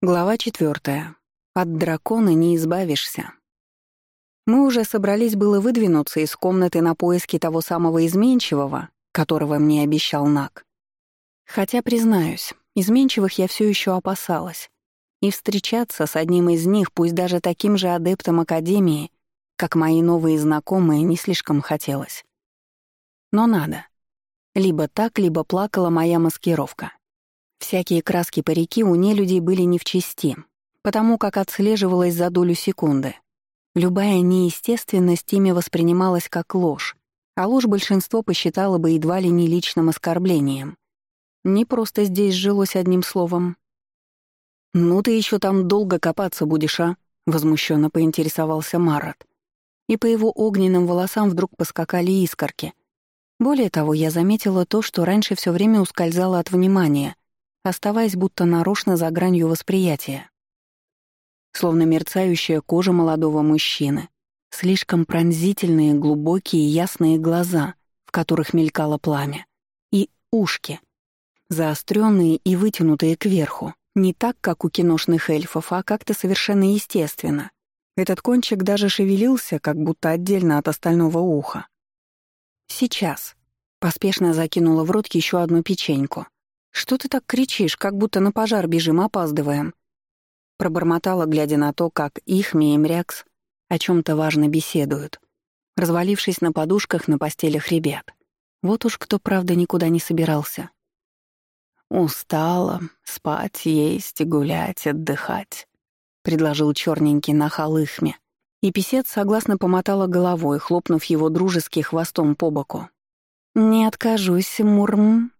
Глава четвертая. От дракона не избавишься. Мы уже собрались было выдвинуться из комнаты на поиски того самого изменчивого, которого мне обещал Нак. Хотя, признаюсь, изменчивых я все еще опасалась. И встречаться с одним из них, пусть даже таким же адептом Академии, как мои новые знакомые, не слишком хотелось. Но надо. Либо так, либо плакала моя маскировка. Всякие краски парики у нелюдей были не в чести, потому как отслеживалась за долю секунды. Любая неестественность ими воспринималась как ложь, а ложь большинство посчитало бы едва ли не личным оскорблением. Не просто здесь жилось одним словом. «Ну ты еще там долго копаться будешь, а?» — возмущенно поинтересовался Марат. И по его огненным волосам вдруг поскакали искорки. Более того, я заметила то, что раньше все время ускользало от внимания, оставаясь будто нарочно за гранью восприятия. Словно мерцающая кожа молодого мужчины, слишком пронзительные, глубокие, ясные глаза, в которых мелькало пламя, и ушки, заостренные и вытянутые кверху, не так, как у киношных эльфов, а как-то совершенно естественно. Этот кончик даже шевелился, как будто отдельно от остального уха. «Сейчас», — поспешно закинула в рот еще одну печеньку — «Что ты так кричишь, как будто на пожар бежим, опаздываем?» Пробормотала, глядя на то, как Ихми и Мрякс о чем то важно беседуют, развалившись на подушках на постелях ребят. Вот уж кто, правда, никуда не собирался. «Устала. Спать, есть, гулять, отдыхать», — предложил черненький нахал Ихме. И писец согласно помотала головой, хлопнув его дружески хвостом по боку. «Не откажусь, Мурм»,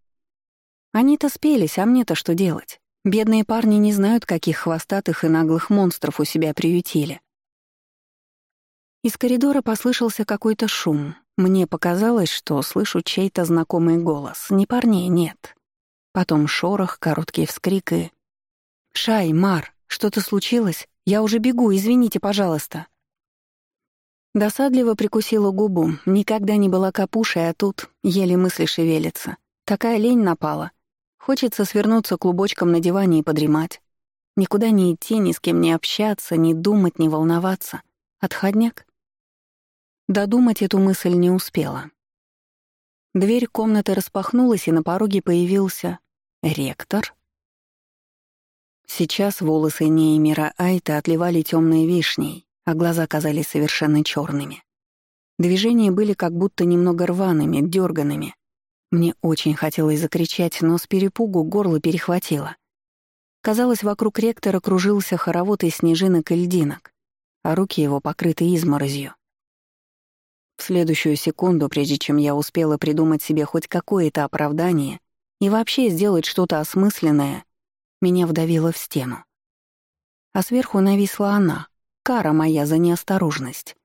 они-то спелись, а мне-то что делать? Бедные парни не знают, каких хвостатых и наглых монстров у себя приютили. Из коридора послышался какой-то шум. Мне показалось, что слышу чей-то знакомый голос. Не парней, нет. Потом шорох, короткий вскрик и... «Шай, Мар, что-то случилось? Я уже бегу, извините, пожалуйста». Досадливо прикусила губу. Никогда не была капушей, а тут еле мысли шевелятся. Такая лень напала. Хочется свернуться клубочком на диване и подремать. Никуда не идти, ни с кем не общаться, не думать, не волноваться. Отходняк? Додумать эту мысль не успела. Дверь комнаты распахнулась, и на пороге появился ректор. Сейчас волосы Неймира Айта отливали темной вишней, а глаза казались совершенно черными. Движения были как будто немного рваными, дерганными, мне очень хотелось закричать, но с перепугу горло перехватило. Казалось, вокруг ректора кружился хоровод из снежинок и льдинок, а руки его покрыты изморозью. В следующую секунду, прежде чем я успела придумать себе хоть какое-то оправдание и вообще сделать что-то осмысленное, меня вдавило в стену. А сверху нависла она, кара моя за неосторожность.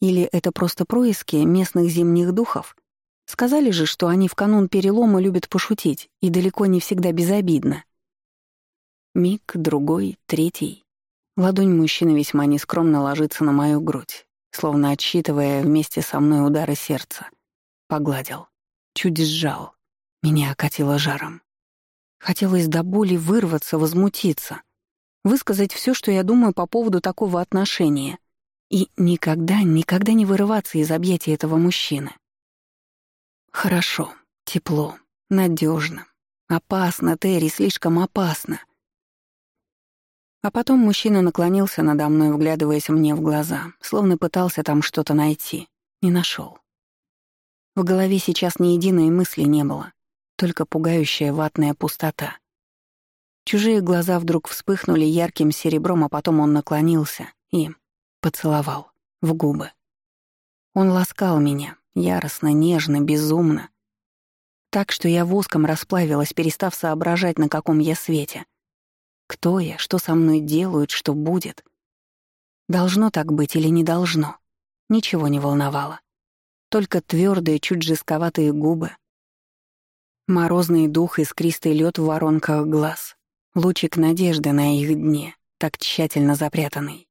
Или это просто происки местных зимних духов — Сказали же, что они в канун перелома любят пошутить, и далеко не всегда безобидно. Миг, другой, третий. Ладонь мужчины весьма нескромно ложится на мою грудь, словно отсчитывая вместе со мной удары сердца. Погладил. Чуть сжал. Меня окатило жаром. Хотелось до боли вырваться, возмутиться. Высказать все, что я думаю по поводу такого отношения. И никогда, никогда не вырываться из объятий этого мужчины. Хорошо, тепло, надежно. Опасно, Терри, слишком опасно. А потом мужчина наклонился надо мной, вглядываясь мне в глаза, словно пытался там что-то найти. Не нашел. В голове сейчас ни единой мысли не было, только пугающая ватная пустота. Чужие глаза вдруг вспыхнули ярким серебром, а потом он наклонился и поцеловал в губы. Он ласкал меня, Яростно, нежно, безумно. Так что я воском расплавилась, перестав соображать, на каком я свете. Кто я, что со мной делают, что будет. Должно так быть или не должно. Ничего не волновало. Только твердые, чуть жестковатые губы. Морозный дух, искристый лед в воронках глаз. Лучик надежды на их дне, так тщательно запрятанный.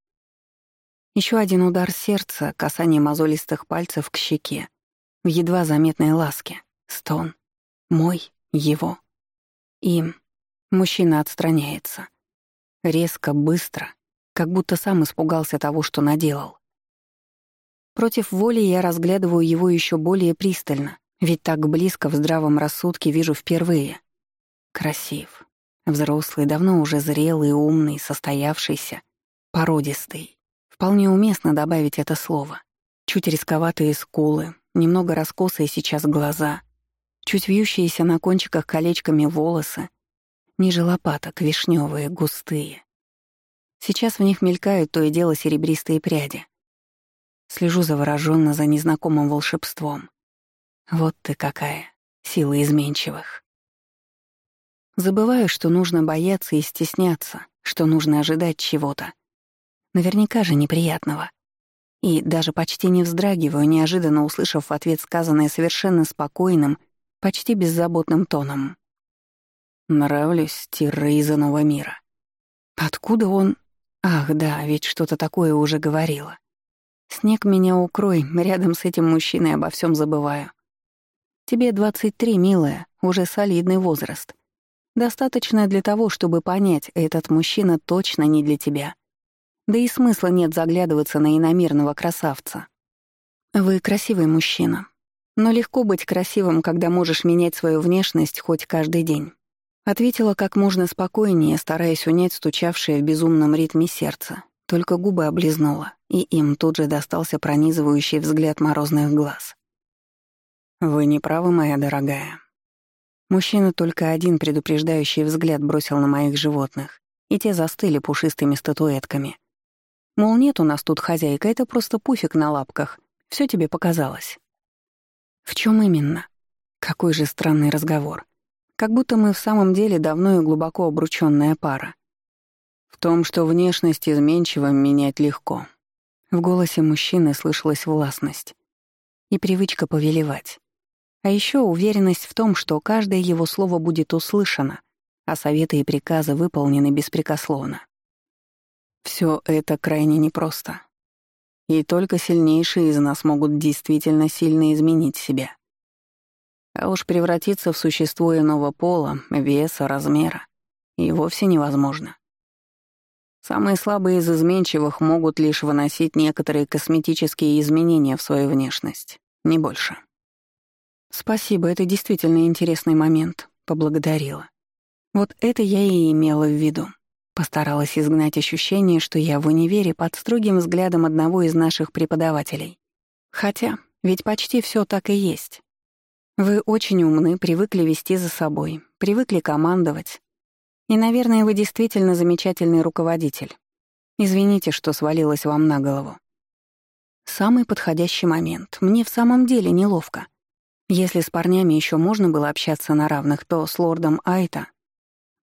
Еще один удар сердца, касание мозолистых пальцев к щеке, в едва заметной ласке. Стон. Мой, его. Им. Мужчина отстраняется. Резко, быстро, как будто сам испугался того, что наделал. Против воли я разглядываю его еще более пристально, ведь так близко в здравом рассудке вижу впервые. Красив. Взрослый, давно уже зрелый, умный, состоявшийся, породистый. Вполне уместно добавить это слово. Чуть рисковатые скулы, немного раскосые сейчас глаза, чуть вьющиеся на кончиках колечками волосы, ниже лопаток, вишневые, густые. Сейчас в них мелькают то и дело серебристые пряди. Слежу завороженно за незнакомым волшебством. Вот ты какая, сила изменчивых. Забываю, что нужно бояться и стесняться, что нужно ожидать чего-то. Наверняка же неприятного. И даже почти не вздрагиваю, неожиданно услышав в ответ сказанное совершенно спокойным, почти беззаботным тоном. «Нравлюсь, Тирра из иного мира». Откуда он... Ах, да, ведь что-то такое уже говорила. Снег меня укрой, рядом с этим мужчиной обо всем забываю. Тебе 23, милая, уже солидный возраст. Достаточно для того, чтобы понять, этот мужчина точно не для тебя. Да и смысла нет заглядываться на иномирного красавца. Вы красивый мужчина. Но легко быть красивым, когда можешь менять свою внешность хоть каждый день. Ответила как можно спокойнее, стараясь унять стучавшее в безумном ритме сердце. Только губы облизнула, и им тут же достался пронизывающий взгляд морозных глаз. «Вы не правы, моя дорогая». Мужчина только один предупреждающий взгляд бросил на моих животных, и те застыли пушистыми статуэтками. Мол, нет у нас тут хозяйка, это просто пуфик на лапках. Все тебе показалось. В чем именно? Какой же странный разговор. Как будто мы в самом деле давно и глубоко обручённая пара. В том, что внешность изменчива, менять легко. В голосе мужчины слышалась властность и привычка повелевать. А еще уверенность в том, что каждое его слово будет услышано, а советы и приказы выполнены беспрекословно. Все это крайне непросто. И только сильнейшие из нас могут действительно сильно изменить себя. А уж превратиться в существо иного пола, веса, размера и вовсе невозможно. Самые слабые из изменчивых могут лишь выносить некоторые косметические изменения в свою внешность, не больше. «Спасибо, это действительно интересный момент», — поблагодарила. Вот это я и имела в виду. Постаралась изгнать ощущение, что я в универе под строгим взглядом одного из наших преподавателей. Хотя, ведь почти все так и есть. Вы очень умны, привыкли вести за собой, привыкли командовать. И, наверное, вы действительно замечательный руководитель. Извините, что свалилась вам на голову. Самый подходящий момент. Мне в самом деле неловко. Если с парнями еще можно было общаться на равных, то с лордом Айта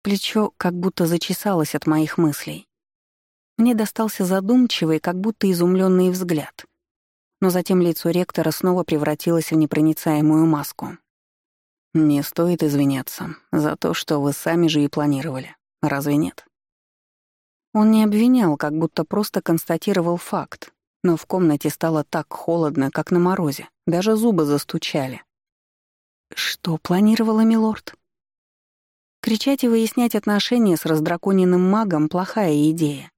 плечо как будто зачесалось от моих мыслей. Мне достался задумчивый, как будто изумленный взгляд но затем лицо ректора снова превратилось в непроницаемую маску. «Не стоит извиняться за то, что вы сами же и планировали. Разве нет?» Он не обвинял, как будто просто констатировал факт, но в комнате стало так холодно, как на морозе, даже зубы застучали. «Что планировала милорд?» Кричать и выяснять отношения с раздраконенным магом — плохая идея.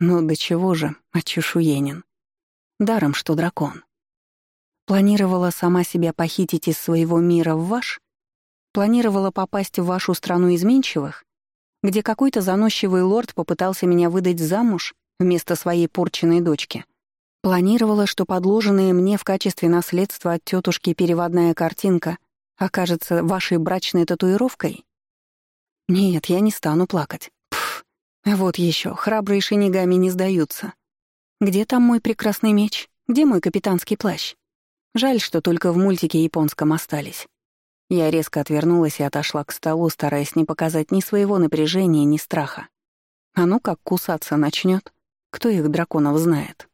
Но до чего же, очешуенен. Даром, что дракон. Планировала сама себя похитить из своего мира в ваш? Планировала попасть в вашу страну изменчивых, где какой-то заносчивый лорд попытался меня выдать замуж вместо своей порченной дочки? Планировала, что подложенная мне в качестве наследства от тетушки переводная картинка окажется вашей брачной татуировкой? Нет, я не стану плакать. Пф, вот еще, храбрые шинигами не сдаются. Где там мой прекрасный меч? Где мой капитанский плащ? Жаль, что только в мультике японском остались. Я резко отвернулась и отошла к столу, стараясь не показать ни своего напряжения, ни страха. А ну как кусаться начнет, кто их драконов знает.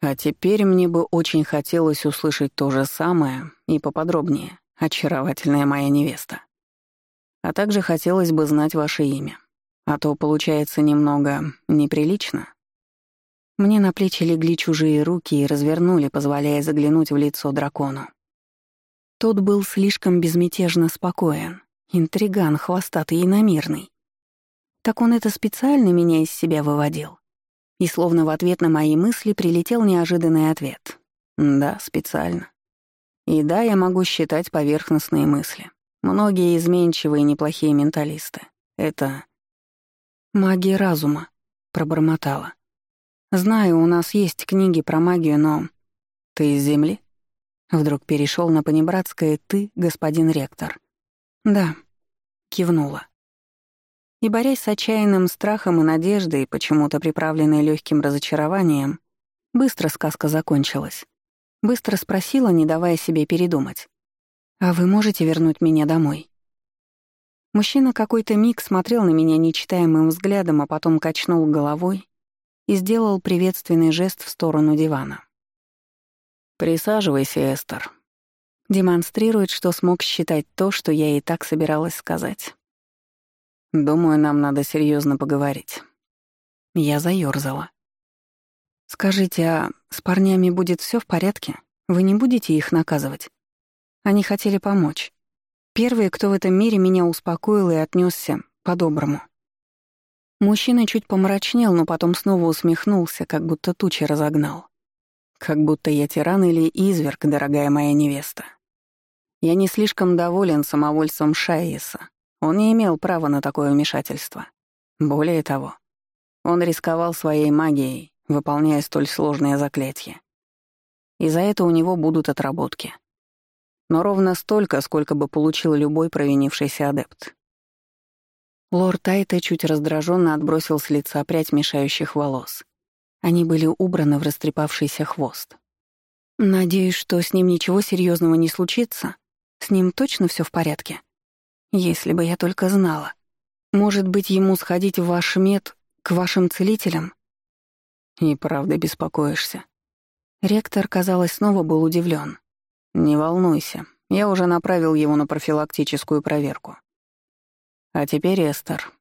А теперь мне бы очень хотелось услышать то же самое и поподробнее, очаровательная моя невеста. А также хотелось бы знать ваше имя. А то получается немного неприлично. Мне на плечи легли чужие руки и развернули, позволяя заглянуть в лицо дракону. Тот был слишком безмятежно спокоен, интриган, хвостатый и намирный. Так он это специально меня из себя выводил. И словно в ответ на мои мысли прилетел неожиданный ответ. Да, специально. И да, я могу считать поверхностные мысли. Многие изменчивые и неплохие менталисты. Это... «Магия разума», — пробормотала. «Знаю, у нас есть книги про магию, но...» «Ты из Земли?» Вдруг перешел на понебратское «ты, господин ректор». «Да», — кивнула. И, борясь с отчаянным страхом и надеждой, почему-то приправленной легким разочарованием, быстро сказка закончилась. Быстро спросила, не давая себе передумать. «А вы можете вернуть меня домой?» Мужчина какой-то миг смотрел на меня нечитаемым взглядом, а потом качнул головой и сделал приветственный жест в сторону дивана. «Присаживайся, Эстер». Демонстрирует, что смог считать то, что я и так собиралась сказать. Думаю, нам надо серьезно поговорить. Я заёрзала. Скажите, а с парнями будет все в порядке? Вы не будете их наказывать? Они хотели помочь. Первые, кто в этом мире меня успокоил и отнесся по-доброму. Мужчина чуть помрачнел, но потом снова усмехнулся, как будто тучи разогнал. Как будто я тиран или изверг, дорогая моя невеста. Я не слишком доволен самовольством Шаиса, он не имел права на такое вмешательство. Более того, он рисковал своей магией, выполняя столь сложные заклятия. И за это у него будут отработки. Но ровно столько, сколько бы получил любой провинившийся адепт. Лорд Айта чуть раздраженно отбросил с лица прядь мешающих волос. Они были убраны в растрепавшийся хвост. «Надеюсь, что с ним ничего серьезного не случится? С ним точно все в порядке?» Если бы я только знала. Может быть, ему сходить в ваш мед к вашим целителям? И правда беспокоишься. Ректор, казалось, снова был удивлен. Не волнуйся, я уже направил его на профилактическую проверку. А теперь Эстер.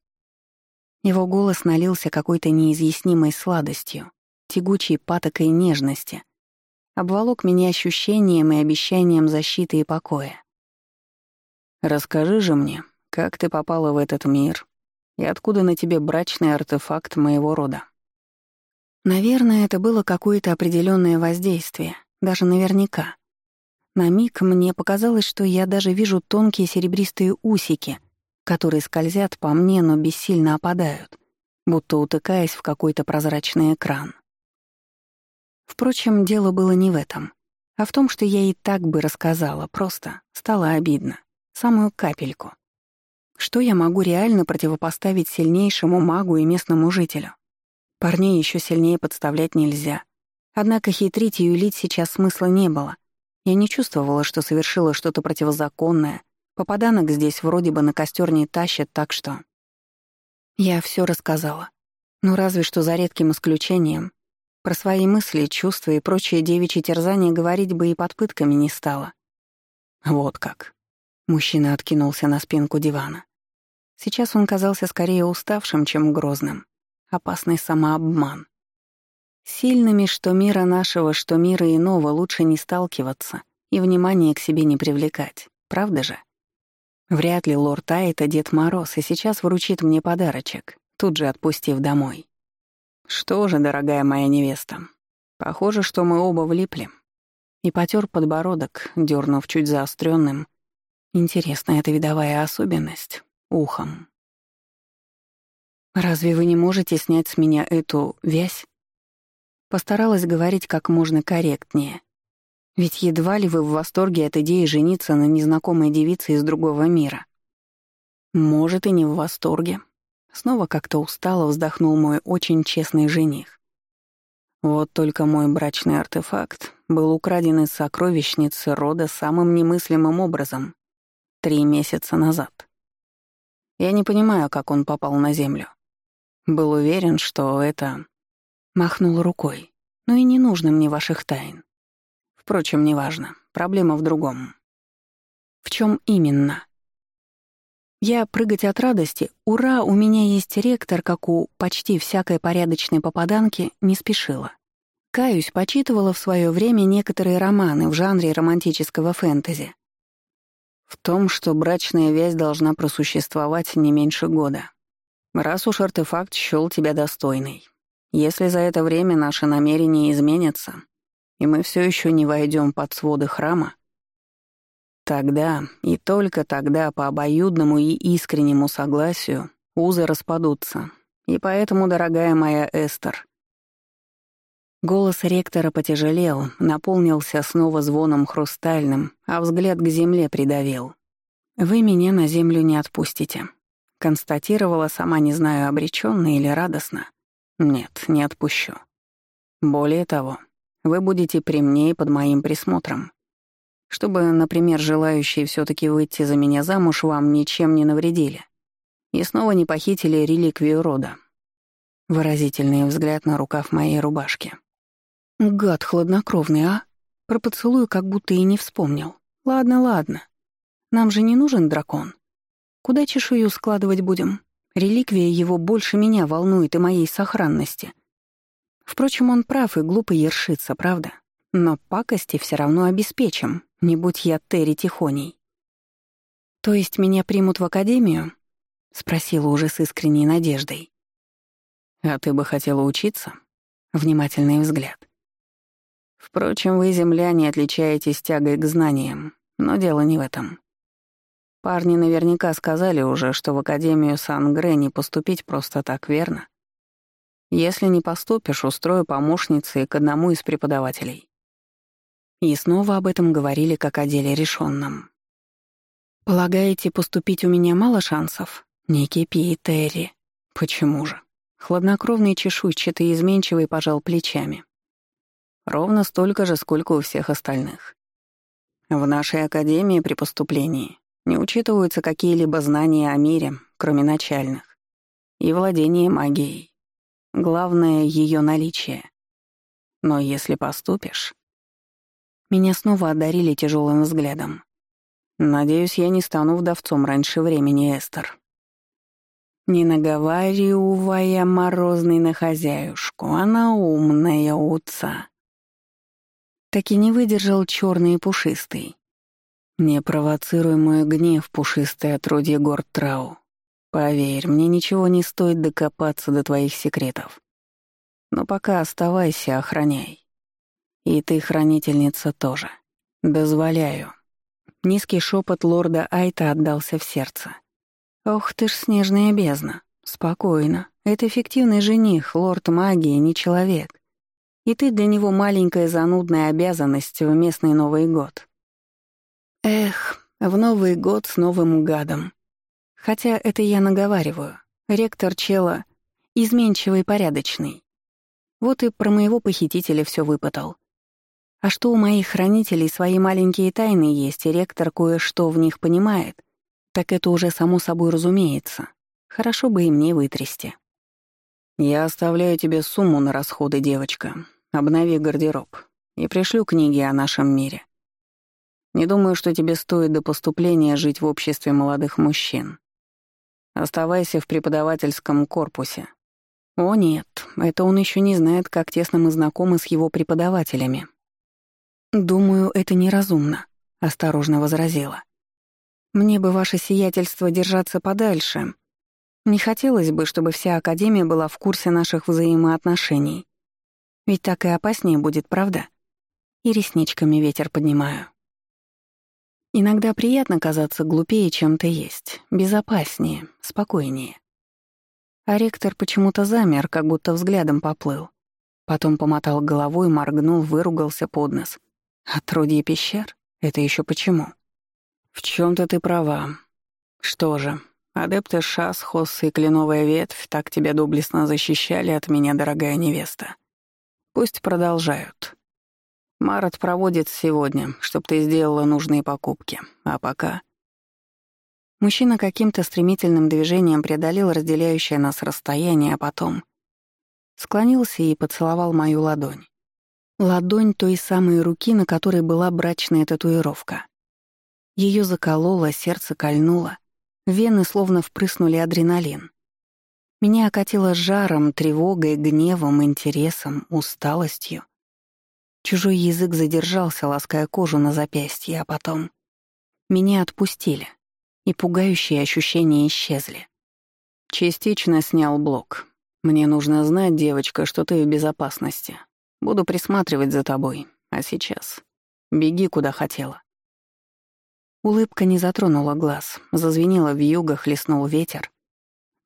Его голос налился какой-то неизъяснимой сладостью, тягучей патокой нежности. Обволок меня ощущением и обещанием защиты и покоя. Расскажи же мне, как ты попала в этот мир и откуда на тебе брачный артефакт моего рода?» Наверное, это было какое-то определенное воздействие, даже наверняка. На миг мне показалось, что я даже вижу тонкие серебристые усики, которые скользят по мне, но бессильно опадают, будто утыкаясь в какой-то прозрачный экран. Впрочем, дело было не в этом, а в том, что я и так бы рассказала, просто стало обидно. Самую капельку. Что я могу реально противопоставить сильнейшему магу и местному жителю? Парней еще сильнее подставлять нельзя. Однако хитрить и юлить сейчас смысла не было. Я не чувствовала, что совершила что-то противозаконное. Попаданок здесь вроде бы на костер не тащат, так что... Я все рассказала. Ну, разве что за редким исключением. Про свои мысли, чувства и прочие девичьи терзания говорить бы и под пытками не стала. Вот как. Мужчина откинулся на спинку дивана. Сейчас он казался скорее уставшим, чем грозным. Опасный самообман. Сильными, что мира нашего, что мира иного, лучше не сталкиваться и внимание к себе не привлекать. Правда же? Вряд ли лорд Айта Дед Мороз и сейчас вручит мне подарочек, тут же отпустив домой. Что же, дорогая моя невеста, похоже, что мы оба влипли. И потер подбородок, дернув чуть заостренным, Интересно, это видовая особенность? Ухом. «Разве вы не можете снять с меня эту вязь?» Постаралась говорить как можно корректнее. Ведь едва ли вы в восторге от идеи жениться на незнакомой девице из другого мира. Может, и не в восторге. Снова как-то устало вздохнул мой очень честный жених. Вот только мой брачный артефакт был украден из сокровищницы рода самым немыслимым образом три месяца назад. Я не понимаю, как он попал на Землю. Был уверен, что это... Махнул рукой. Ну и не нужно мне ваших тайн. Впрочем, неважно. Проблема в другом. В чем именно? Я прыгать от радости, ура, у меня есть ректор, как у почти всякой порядочной попаданки, не спешила. Каюсь, почитывала в свое время некоторые романы в жанре романтического фэнтези. В том, что брачная вязь должна просуществовать не меньше года. Раз уж артефакт счёл тебя достойной, если за это время наши намерения изменятся, и мы все еще не войдем под своды храма, тогда и только тогда по обоюдному и искреннему согласию узы распадутся. И поэтому, дорогая моя Эстер, Голос ректора потяжелел, наполнился снова звоном хрустальным, а взгляд к земле придавил. «Вы меня на землю не отпустите», — констатировала, сама не знаю, обреченно или радостно. «Нет, не отпущу. Более того, вы будете при мне и под моим присмотром. Чтобы, например, желающие все таки выйти за меня замуж вам ничем не навредили и снова не похитили реликвию рода». Выразительный взгляд на рукав моей рубашки. Гад хладнокровный, а? Про поцелуй как будто и не вспомнил. Ладно, ладно. Нам же не нужен дракон. Куда чешую складывать будем? Реликвия его больше меня волнует и моей сохранности. Впрочем, он прав и глупо ершится, правда? Но пакости все равно обеспечим, не будь я Терри Тихоней. «То есть меня примут в академию?» — спросила уже с искренней надеждой. «А ты бы хотела учиться?» — внимательный взгляд. Впрочем, вы, земляне, отличаетесь тягой к знаниям, но дело не в этом. Парни наверняка сказали уже, что в Академию Сан-Гре не поступить просто так, верно? Если не поступишь, устрою помощницей к одному из преподавателей. И снова об этом говорили как о деле решенном. «Полагаете, поступить у меня мало шансов?» «Не кипи, Терри». «Почему же?» Хладнокровный чешуйчатый изменчивый пожал плечами. Ровно столько же, сколько у всех остальных. В нашей академии при поступлении не учитываются какие-либо знания о мире, кроме начальных, и владение магией. Главное — ее наличие. Но если поступишь... Меня снова одарили тяжелым взглядом. Надеюсь, я не стану вдовцом раньше времени, Эстер. Не наговаривая морозный на хозяюшку, она умная утца так и не выдержал черный и пушистый. Не гнев, пушистый отродье гор Трау. Поверь, мне ничего не стоит докопаться до твоих секретов. Но пока оставайся, охраняй. И ты, хранительница, тоже. Дозволяю. Низкий шепот лорда Айта отдался в сердце. Ох ты ж снежная бездна. Спокойно. Это эффективный жених, лорд магии, не человек. И ты для него маленькая занудная обязанность в местный Новый год. Эх, в Новый год с новым гадом. Хотя это я наговариваю. Ректор Чела изменчивый и порядочный. Вот и про моего похитителя все выпытал. А что у моих хранителей свои маленькие тайны есть, и ректор кое-что в них понимает, так это уже само собой разумеется. Хорошо бы и мне вытрясти. «Я оставляю тебе сумму на расходы, девочка. Обнови гардероб и пришлю книги о нашем мире. Не думаю, что тебе стоит до поступления жить в обществе молодых мужчин. Оставайся в преподавательском корпусе. О нет, это он еще не знает, как тесно мы знакомы с его преподавателями. Думаю, это неразумно, осторожно возразила. Мне бы ваше сиятельство держаться подальше. Не хотелось бы, чтобы вся Академия была в курсе наших взаимоотношений. Ведь так и опаснее будет, правда? И ресничками ветер поднимаю. Иногда приятно казаться глупее, чем ты есть, безопаснее, спокойнее. А ректор почему-то замер, как будто взглядом поплыл. Потом помотал головой, моргнул, выругался под нос. Отродье пещер? Это еще почему? В чем то ты права. Что же, адепты Шас, Хосс и Кленовая Ветвь так тебя доблестно защищали от меня, дорогая невеста. Пусть продолжают. Марат проводит сегодня, чтоб ты сделала нужные покупки. А пока... Мужчина каким-то стремительным движением преодолел разделяющее нас расстояние, а потом склонился и поцеловал мою ладонь. Ладонь той самой руки, на которой была брачная татуировка. Ее закололо, сердце кольнуло, вены словно впрыснули адреналин. Меня окатило жаром, тревогой, гневом, интересом, усталостью. Чужой язык задержался, лаская кожу на запястье, а потом... Меня отпустили, и пугающие ощущения исчезли. Частично снял блок. Мне нужно знать, девочка, что ты в безопасности. Буду присматривать за тобой. А сейчас беги, куда хотела. Улыбка не затронула глаз, зазвенела в югах, леснул ветер.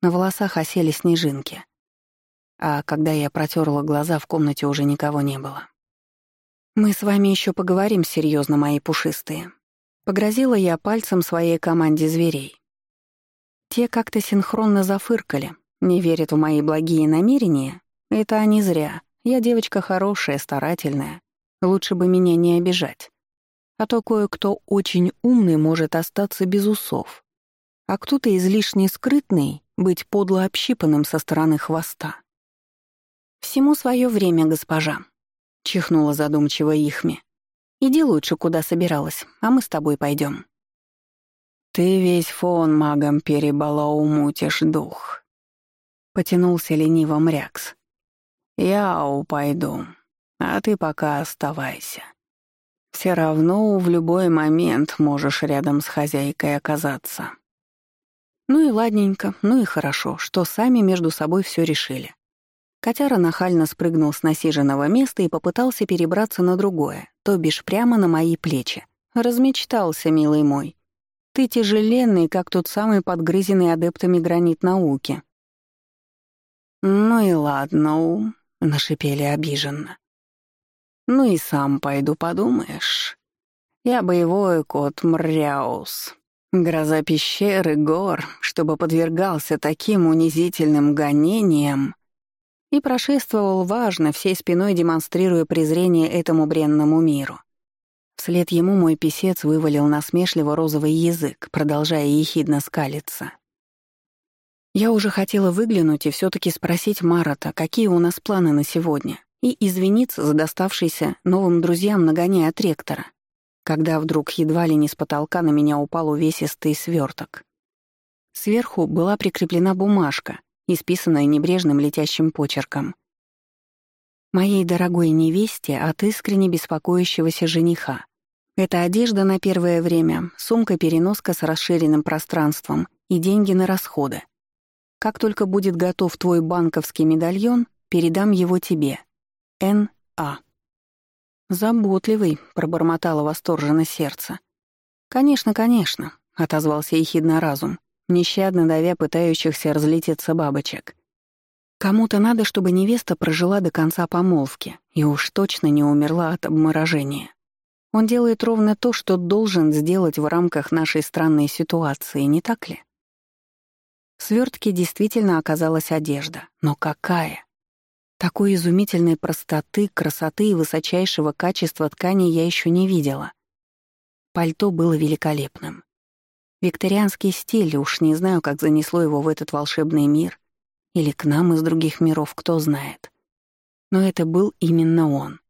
На волосах осели снежинки. А когда я протерла глаза, в комнате уже никого не было. «Мы с вами еще поговорим серьезно, мои пушистые». Погрозила я пальцем своей команде зверей. Те как-то синхронно зафыркали, не верят в мои благие намерения. Это они зря. Я девочка хорошая, старательная. Лучше бы меня не обижать. А то кое-кто очень умный может остаться без усов. А кто-то излишне скрытный — быть подло общипанным со стороны хвоста. «Всему свое время, госпожа», — чихнула задумчиво Ихми. «Иди лучше, куда собиралась, а мы с тобой пойдем. «Ты весь фон магом перебалаумутишь дух», — потянулся лениво мрякс. «Я пойду, а ты пока оставайся. Все равно в любой момент можешь рядом с хозяйкой оказаться». Ну и ладненько, ну и хорошо, что сами между собой все решили. Котяра нахально спрыгнул с насиженного места и попытался перебраться на другое, то бишь прямо на мои плечи. Размечтался, милый мой. Ты тяжеленный, как тот самый подгрызенный адептами гранит науки. «Ну и ладно, ум», — нашипели обиженно. «Ну и сам пойду, подумаешь. Я боевой кот Мряус, гроза пещеры, гор, чтобы подвергался таким унизительным гонениям, и прошествовал важно, всей спиной демонстрируя презрение этому бренному миру. Вслед ему мой писец вывалил насмешливо розовый язык, продолжая ехидно скалиться. Я уже хотела выглянуть и все таки спросить Марата, какие у нас планы на сегодня, и извиниться за доставшийся новым друзьям нагоняя от ректора, когда вдруг едва ли не с потолка на меня упал увесистый сверток. Сверху была прикреплена бумажка, исписанная небрежным летящим почерком. «Моей дорогой невесте от искренне беспокоящегося жениха. Это одежда на первое время, сумка-переноска с расширенным пространством и деньги на расходы. Как только будет готов твой банковский медальон, передам его тебе. Н.А. «Заботливый», — пробормотало восторженно сердце. «Конечно, конечно», — отозвался ехидно разум нещадно давя пытающихся разлететься бабочек. Кому-то надо, чтобы невеста прожила до конца помолвки и уж точно не умерла от обморожения. Он делает ровно то, что должен сделать в рамках нашей странной ситуации, не так ли? В свёртке действительно оказалась одежда. Но какая? Такой изумительной простоты, красоты и высочайшего качества ткани я еще не видела. Пальто было великолепным. Викторианский стиль, уж не знаю, как занесло его в этот волшебный мир. Или к нам из других миров, кто знает. Но это был именно он.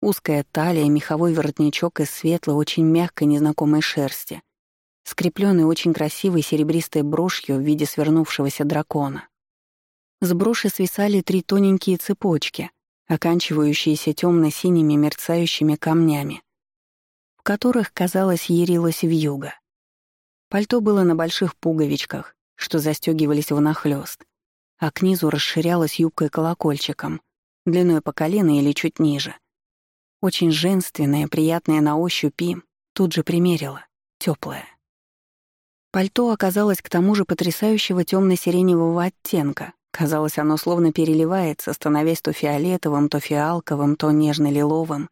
Узкая талия, меховой воротничок из светлой, очень мягкой незнакомой шерсти, скрепленный очень красивой серебристой брошью в виде свернувшегося дракона. С броши свисали три тоненькие цепочки, оканчивающиеся темно-синими мерцающими камнями, в которых, казалось, ярилась вьюга. Пальто было на больших пуговичках, что застегивались внахлёст, а к низу расширялось юбкой-колокольчиком, длиной по колено или чуть ниже. Очень женственное, приятное на ощупь и тут же примерила, теплое. Пальто оказалось к тому же потрясающего темно-сиреневого оттенка. Казалось, оно словно переливается, становясь то фиолетовым, то фиалковым, то нежно-лиловым.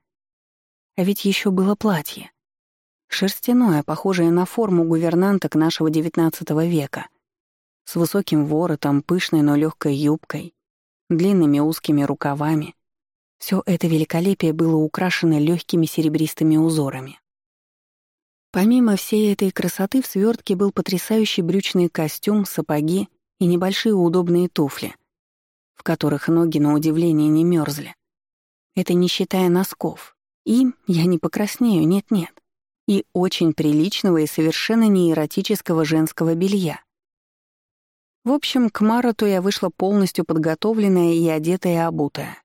А ведь еще было платье. Шерстяное, похожее на форму гувернанток нашего XIX века. С высоким воротом, пышной, но легкой юбкой, длинными узкими рукавами. Все это великолепие было украшено легкими серебристыми узорами. Помимо всей этой красоты в свертке был потрясающий брючный костюм, сапоги и небольшие удобные туфли, в которых ноги, на удивление, не мерзли. Это не считая носков. И я не покраснею, нет-нет и очень приличного и совершенно неэротического женского белья. В общем, к Марату я вышла полностью подготовленная и одетая и обутая.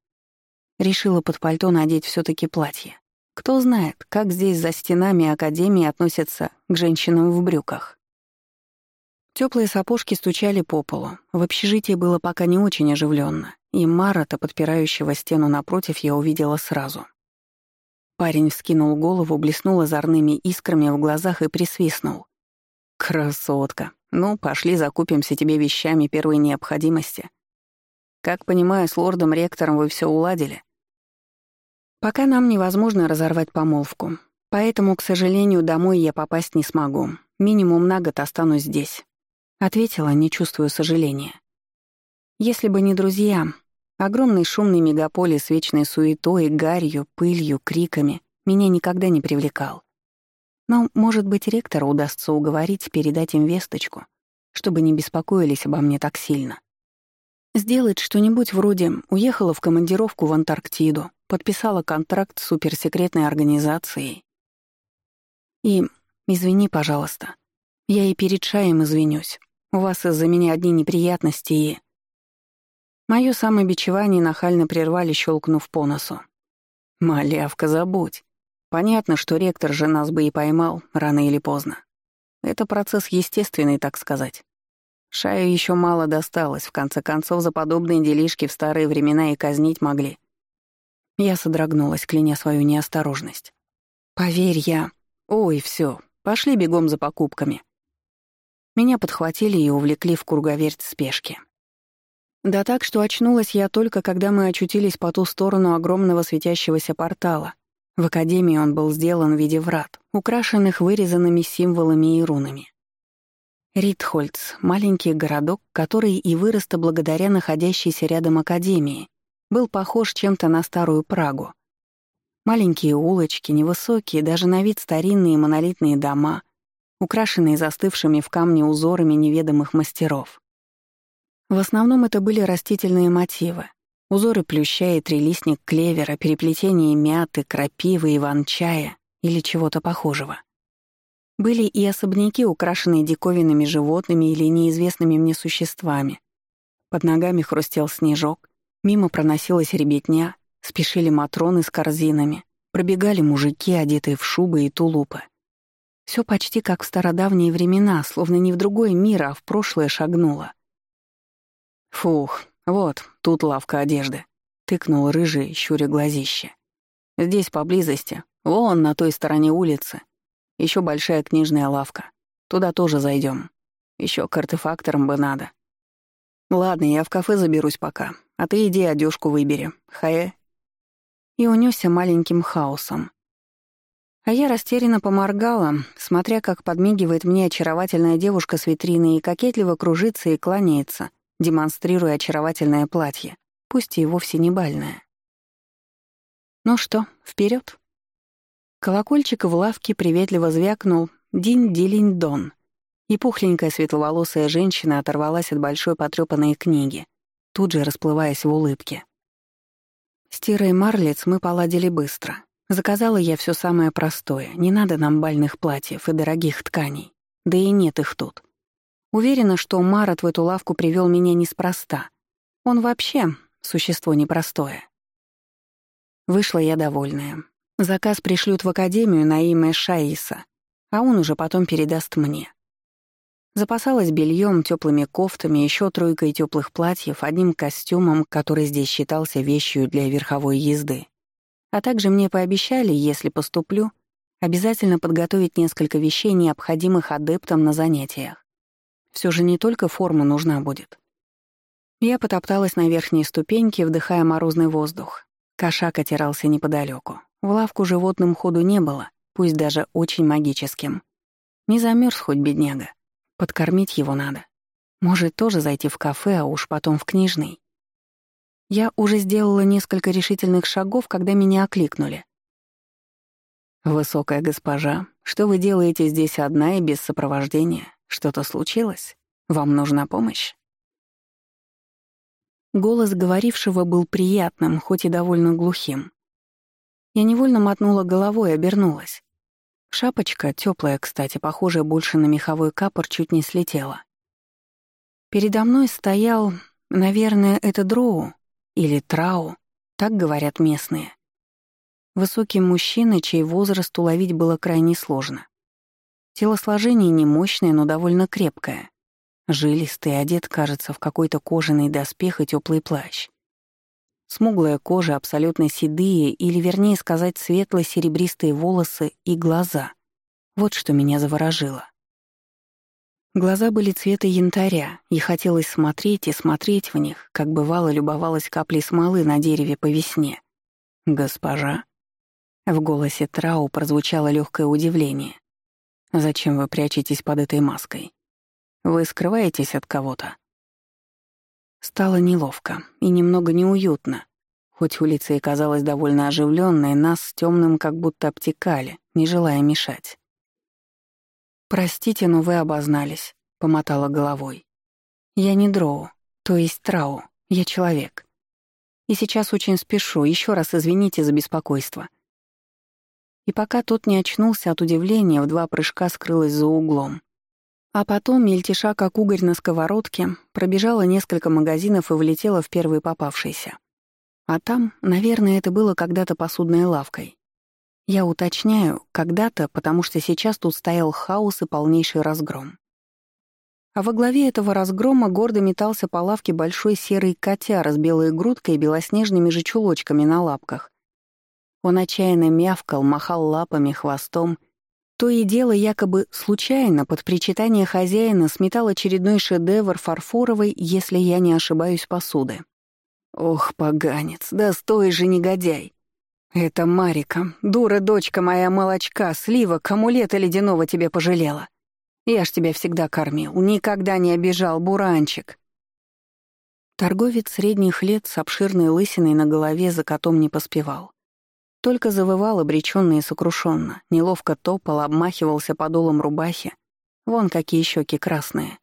Решила под пальто надеть все таки платье. Кто знает, как здесь за стенами Академии относятся к женщинам в брюках. Теплые сапожки стучали по полу. В общежитии было пока не очень оживленно, и Марата, подпирающего стену напротив, я увидела сразу. Парень вскинул голову, блеснул озорными искрами в глазах и присвистнул. «Красотка! Ну, пошли закупимся тебе вещами первой необходимости. Как понимаю, с лордом-ректором вы все уладили?» «Пока нам невозможно разорвать помолвку, поэтому, к сожалению, домой я попасть не смогу. Минимум на год останусь здесь». Ответила, не чувствуя сожаления. Если бы не друзья, огромный шумный мегаполис вечной суетой, гарью, пылью, криками меня никогда не привлекал. Но, может быть, ректора удастся уговорить передать им весточку, чтобы не беспокоились обо мне так сильно. Сделать что-нибудь вроде «уехала в командировку в Антарктиду», подписала контракт с суперсекретной организацией. И, извини, пожалуйста, я и перед Шаем извинюсь. У вас из-за меня одни неприятности и...» Моё самобичевание нахально прервали, щелкнув по носу. «Малявка, забудь. Понятно, что ректор же нас бы и поймал, рано или поздно. Это процесс естественный, так сказать. Шаю еще мало досталось, в конце концов, за подобные делишки в старые времена и казнить могли. Я содрогнулась, кляня свою неосторожность. «Поверь, я...» «Ой, все, пошли бегом за покупками. Меня подхватили и увлекли в круговерть спешки. Да так, что очнулась я только, когда мы очутились по ту сторону огромного светящегося портала. В академии он был сделан в виде врат, украшенных вырезанными символами и рунами. Ритхольц — маленький городок, который и вырос благодаря находящейся рядом академии, был похож чем-то на старую Прагу. Маленькие улочки, невысокие, даже на вид старинные монолитные дома, украшенные застывшими в камне узорами неведомых мастеров. В основном это были растительные мотивы. Узоры плюща и трилистник клевера, переплетение мяты, крапивы, иван-чая или чего-то похожего. Были и особняки, украшенные диковинными животными или неизвестными мне существами. Под ногами хрустел снежок, мимо проносилась ребятня, спешили матроны с корзинами, пробегали мужики, одетые в шубы и тулупы. Все почти как в стародавние времена, словно не в другой мир, а в прошлое шагнуло. «Фух, вот, тут лавка одежды», — тыкнул рыжий, щуря глазище. «Здесь поблизости, вон на той стороне улицы, еще большая книжная лавка. Туда тоже зайдем. Еще к артефакторам бы надо. Ладно, я в кафе заберусь пока, а ты иди одежку выбери. Хае». И унесся маленьким хаосом. А я растерянно поморгала, смотря, как подмигивает мне очаровательная девушка с витрины и кокетливо кружится и кланяется, демонстрируя очаровательное платье, пусть и вовсе не бальное. Ну что, вперед? Колокольчик в лавке приветливо звякнул «Динь-дилинь-дон», и пухленькая светловолосая женщина оторвалась от большой потрёпанной книги, тут же расплываясь в улыбке. С Тирой Марлиц мы поладили быстро — Заказала я все самое простое, не надо нам бальных платьев и дорогих тканей. Да и нет их тут. Уверена, что Марат в эту лавку привел меня неспроста. Он вообще существо непростое. Вышла я довольная. Заказ пришлют в академию на имя Шаиса, а он уже потом передаст мне. Запасалась бельем, теплыми кофтами, еще тройкой теплых платьев, одним костюмом, который здесь считался вещью для верховой езды. А также мне пообещали, если поступлю, обязательно подготовить несколько вещей, необходимых адептам на занятиях. Все же не только форма нужна будет. Я потопталась на верхней ступеньке, вдыхая морозный воздух. Кошак отирался неподалеку. В лавку животным ходу не было, пусть даже очень магическим. Не замерз хоть бедняга. Подкормить его надо. Может, тоже зайти в кафе, а уж потом в книжный. Я уже сделала несколько решительных шагов, когда меня окликнули. «Высокая госпожа, что вы делаете здесь одна и без сопровождения? Что-то случилось? Вам нужна помощь?» Голос говорившего был приятным, хоть и довольно глухим. Я невольно мотнула головой и обернулась. Шапочка, теплая, кстати, похожая больше на меховой капор, чуть не слетела. Передо мной стоял, наверное, это дроу, или трау, так говорят местные. Высокий мужчина, чей возраст уловить было крайне сложно. Телосложение не мощное, но довольно крепкое. жилистый, одет, кажется, в какой-то кожаный доспех и теплый плащ. Смуглая кожа, абсолютно седые, или, вернее сказать, светло-серебристые волосы и глаза. Вот что меня заворожило. Глаза были цвета янтаря, и хотелось смотреть и смотреть в них, как бывало любовалась каплей смолы на дереве по весне. «Госпожа?» В голосе Трау прозвучало легкое удивление. «Зачем вы прячетесь под этой маской? Вы скрываетесь от кого-то?» Стало неловко и немного неуютно. Хоть улица и казалась довольно оживленной, нас с темным как будто обтекали, не желая мешать. «Простите, но вы обознались», — помотала головой. «Я не дроу, то есть трау, я человек. И сейчас очень спешу, еще раз извините за беспокойство». И пока тот не очнулся от удивления, в два прыжка скрылась за углом. А потом, мельтеша как угорь на сковородке, пробежала несколько магазинов и влетела в первый попавшийся. А там, наверное, это было когда-то посудной лавкой. Я уточняю, когда-то, потому что сейчас тут стоял хаос и полнейший разгром. А во главе этого разгрома гордо метался по лавке большой серый котяр с белой грудкой и белоснежными же чулочками на лапках. Он отчаянно мявкал, махал лапами, хвостом — то и дело якобы случайно под причитание хозяина сметал очередной шедевр фарфоровой, если я не ошибаюсь, посуды. Ох, поганец, да стой же, негодяй! Это Марика, дура дочка моя молочка, сливок, амулета ледяного тебе пожалела. Я ж тебя всегда кормил, никогда не обижал, буранчик. Торговец средних лет с обширной лысиной на голове за котом не поспевал. Только завывал обреченно и сокрушенно, неловко топал, обмахивался подолом рубахи. Вон какие щеки красные.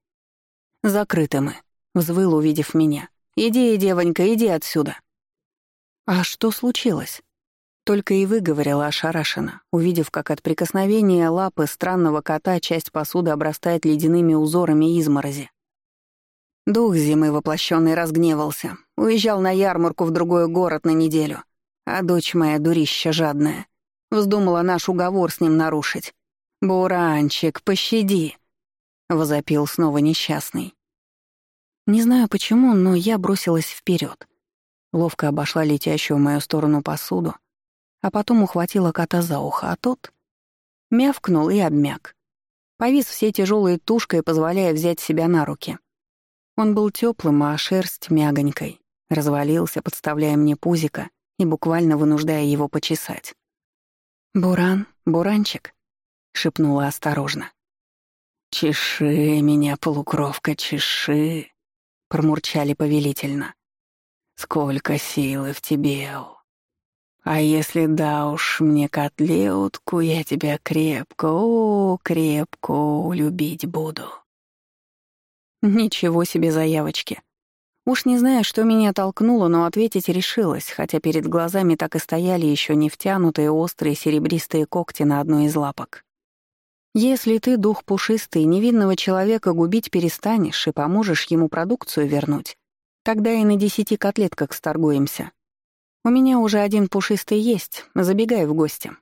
«Закрыты мы», — взвыл, увидев меня. «Иди, девонька, иди отсюда». «А что случилось?» Только и выговорила ошарашенно, увидев, как от прикосновения лапы странного кота часть посуды обрастает ледяными узорами изморози. Дух зимы воплощенный разгневался, уезжал на ярмарку в другой город на неделю — а дочь моя дурища жадная. Вздумала наш уговор с ним нарушить. «Буранчик, пощади!» — возопил снова несчастный. Не знаю почему, но я бросилась вперед. Ловко обошла летящую в мою сторону посуду, а потом ухватила кота за ухо, а тот мявкнул и обмяк. Повис всей тяжелой тушкой, позволяя взять себя на руки. Он был теплым, а шерсть мягонькой. Развалился, подставляя мне пузико, и буквально вынуждая его почесать. «Буран, буранчик», — шепнула осторожно. «Чеши меня, полукровка, чеши», — промурчали повелительно. «Сколько силы в тебе, о! А если да уж мне котлетку, я тебя крепко, о, крепко любить буду». Ничего себе заявочки. Уж не знаю, что меня толкнуло, но ответить решилась, хотя перед глазами так и стояли еще не втянутые острые серебристые когти на одной из лапок. Если ты, дух пушистый, невинного человека губить перестанешь и поможешь ему продукцию вернуть, тогда и на десяти котлетках сторгуемся. У меня уже один пушистый есть, забегай в гости.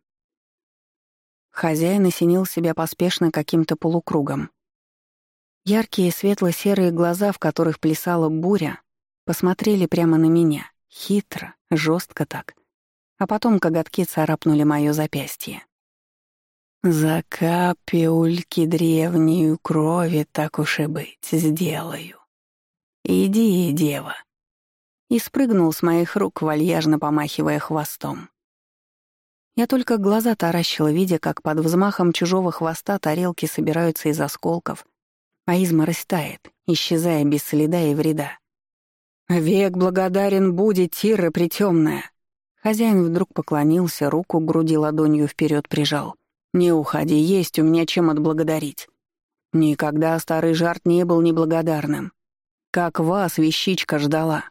Хозяин осенил себя поспешно каким-то полукругом. Яркие светло-серые глаза, в которых плясала буря, посмотрели прямо на меня, хитро, жестко так. А потом коготки царапнули моё запястье. «За капельки древнюю крови, так уж и быть, сделаю. Иди, дева». И спрыгнул с моих рук, вальяжно помахивая хвостом. Я только глаза таращила, видя, как под взмахом чужого хвоста тарелки собираются из осколков, а изморозь тает, исчезая без следа и вреда. «Век благодарен будет, Тира притемная!» Хозяин вдруг поклонился, руку к груди ладонью вперед прижал. «Не уходи, есть у меня чем отблагодарить. Никогда старый жарт не был неблагодарным. Как вас вещичка ждала».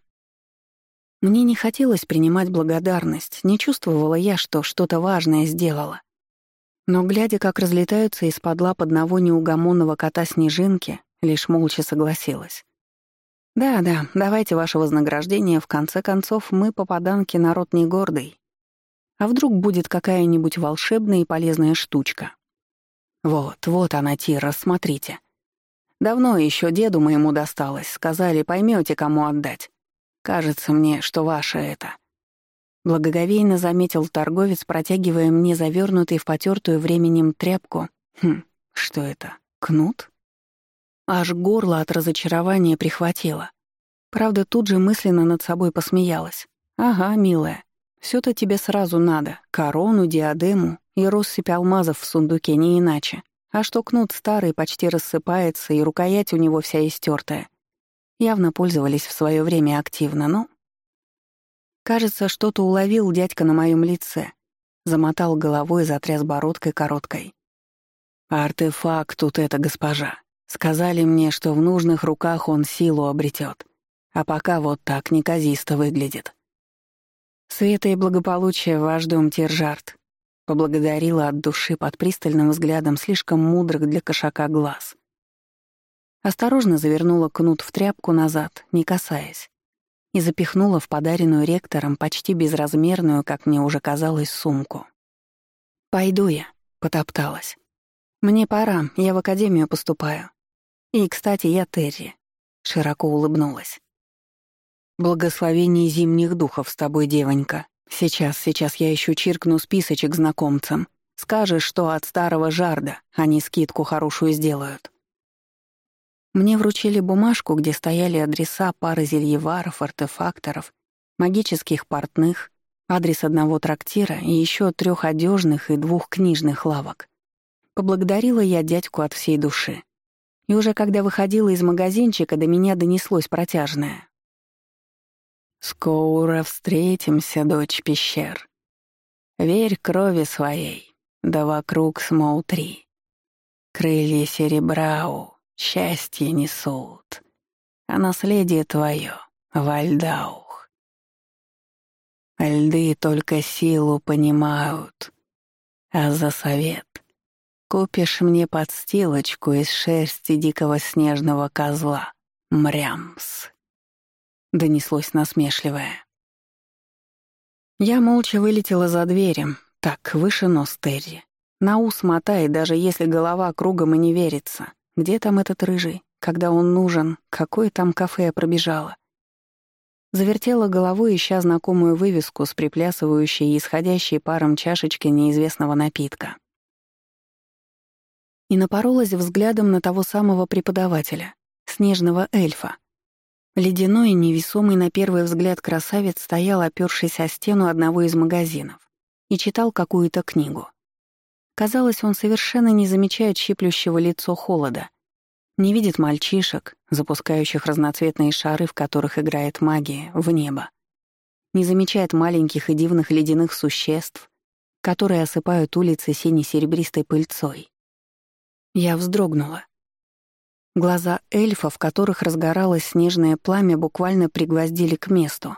Мне не хотелось принимать благодарность, не чувствовала я, что что-то важное сделала. Но, глядя, как разлетаются из-под лап одного неугомонного кота снежинки, лишь молча согласилась. «Да-да, давайте ваше вознаграждение, в конце концов, мы, попаданки, народ не гордый. А вдруг будет какая-нибудь волшебная и полезная штучка? Вот, вот она, Тира, смотрите. Давно еще деду моему досталось. Сказали, поймете, кому отдать. Кажется мне, что ваше это». Благоговейно заметил торговец, протягивая мне завернутый в потертую временем тряпку. Хм, что это? Кнут? Аж горло от разочарования прихватило. Правда, тут же мысленно над собой посмеялась. «Ага, милая, все то тебе сразу надо. Корону, диадему и россыпь алмазов в сундуке, не иначе. А что кнут старый почти рассыпается, и рукоять у него вся истертая. Явно пользовались в свое время активно, но Кажется, что-то уловил дядька на моем лице. Замотал головой, затряс бородкой короткой. «Артефакт тут это, госпожа. Сказали мне, что в нужных руках он силу обретет, а пока вот так неказисто выглядит». «Света и благополучия ваш дом, Тержарт», — поблагодарила от души под пристальным взглядом слишком мудрых для кошака глаз. Осторожно завернула кнут в тряпку назад, не касаясь и запихнула в подаренную ректором почти безразмерную, как мне уже казалось, сумку. «Пойду я», — потопталась. «Мне пора, я в академию поступаю. И, кстати, я Терри», — широко улыбнулась. «Благословение зимних духов с тобой, девонька. Сейчас, сейчас я еще чиркну списочек знакомцам. Скажешь, что от старого жарда они скидку хорошую сделают». Мне вручили бумажку, где стояли адреса пары зельеваров, артефакторов, магических портных, адрес одного трактира и еще трех одежных и двух книжных лавок. Поблагодарила я дядьку от всей души. И уже когда выходила из магазинчика, до меня донеслось протяжное. «Скоро встретимся, дочь пещер. Верь крови своей, да вокруг смотри. Крылья серебрау, Счастье несут, а наследие твое — Вальдаух. Льды только силу понимают, а за совет купишь мне подстилочку из шерсти дикого снежного козла, мрямс. Донеслось насмешливое. Я молча вылетела за дверью, так, выше нос Терри. На ус мотай, даже если голова кругом и не верится. Где там этот рыжий? Когда он нужен? Какое там кафе я пробежала? Завертела головой, ища знакомую вывеску с приплясывающей и исходящей паром чашечкой неизвестного напитка. И напоролась взглядом на того самого преподавателя, снежного эльфа. Ледяной и невесомый на первый взгляд красавец стоял, опёршись о стену одного из магазинов, и читал какую-то книгу. Казалось, он совершенно не замечает щиплющего лицо холода. Не видит мальчишек, запускающих разноцветные шары, в которых играет магия, в небо. Не замечает маленьких и дивных ледяных существ, которые осыпают улицы сине-серебристой пыльцой. Я вздрогнула. Глаза эльфа, в которых разгоралось снежное пламя, буквально пригвоздили к месту.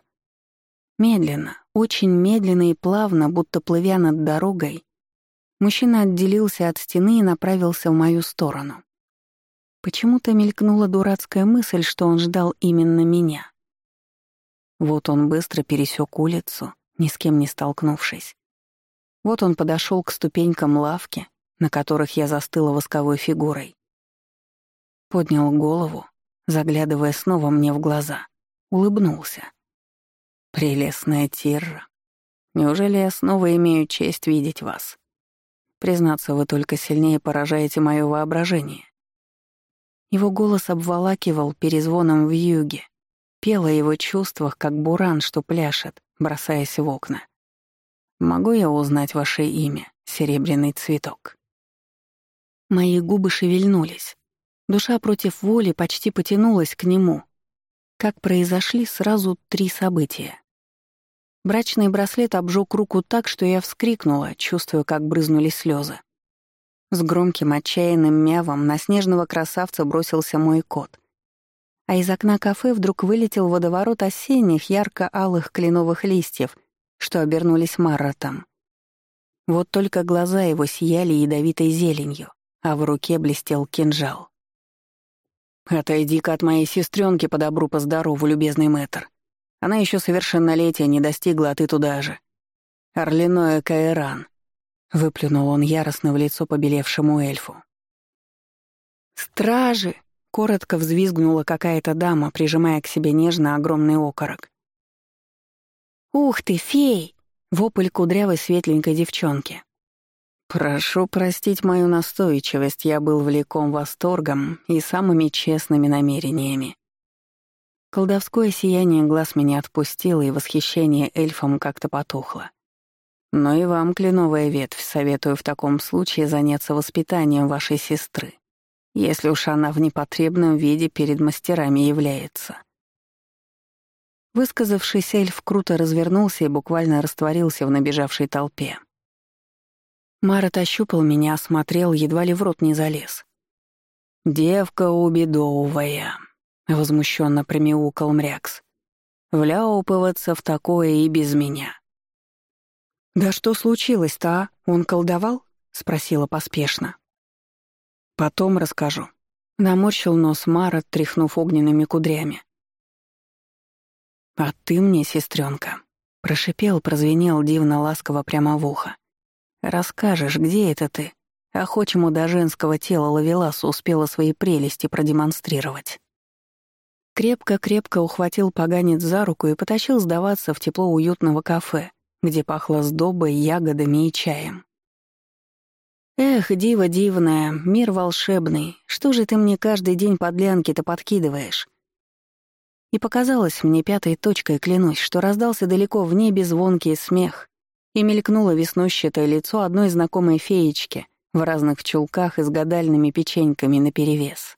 Медленно, очень медленно и плавно, будто плывя над дорогой, Мужчина отделился от стены и направился в мою сторону. Почему-то мелькнула дурацкая мысль, что он ждал именно меня. Вот он быстро пересек улицу, ни с кем не столкнувшись. Вот он подошел к ступенькам лавки, на которых я застыла восковой фигурой. Поднял голову, заглядывая снова мне в глаза, улыбнулся. «Прелестная Тирра, неужели я снова имею честь видеть вас?» Признаться, вы только сильнее поражаете мое воображение. Его голос обволакивал перезвоном в юге, пел его чувствах, как буран, что пляшет, бросаясь в окна. «Могу я узнать ваше имя, серебряный цветок?» Мои губы шевельнулись. Душа против воли почти потянулась к нему. Как произошли сразу три события. Брачный браслет обжег руку так, что я вскрикнула, чувствуя, как брызнули слезы. С громким отчаянным мявом на снежного красавца бросился мой кот. А из окна кафе вдруг вылетел водоворот осенних ярко-алых кленовых листьев, что обернулись марротом. Вот только глаза его сияли ядовитой зеленью, а в руке блестел кинжал. «Отойди-ка от моей сестренки по добру, по здорову, любезный мэтр», она еще совершеннолетия не достигла, а ты туда же. Орлиное Каэран. Выплюнул он яростно в лицо побелевшему эльфу. «Стражи!» — Коротко взвизгнула какая-то дама, прижимая к себе нежно огромный окорок. «Ух ты, фей!» — вопль кудрявой светленькой девчонки. «Прошу простить мою настойчивость, я был влеком восторгом и самыми честными намерениями». Колдовское сияние глаз меня отпустило, и восхищение эльфом как-то потухло. Но и вам, кленовая ветвь, советую в таком случае заняться воспитанием вашей сестры, если уж она в непотребном виде перед мастерами является. Высказавшись, эльф круто развернулся и буквально растворился в набежавшей толпе. Марат ощупал меня, осмотрел, едва ли в рот не залез. «Девка убедовая», — возмущенно промяукал Мрякс. «Вляупываться в такое и без меня». «Да что случилось-то, а? Он колдовал?» — спросила поспешно. «Потом расскажу». Наморщил нос Мара, тряхнув огненными кудрями. «А ты мне, сестренка, прошипел, прозвенел дивно ласково прямо в ухо. «Расскажешь, где это ты?» Охочему до женского тела Лавеласа успела свои прелести продемонстрировать. Крепко-крепко ухватил поганец за руку и потащил сдаваться в тепло уютного кафе, где пахло сдобой, ягодами и чаем. «Эх, дива дивная, мир волшебный, что же ты мне каждый день подлянки-то подкидываешь?» И показалось мне пятой точкой, клянусь, что раздался далеко в небе звонкий смех, и мелькнуло веснущатое лицо одной знакомой феечки в разных чулках и с гадальными печеньками наперевес.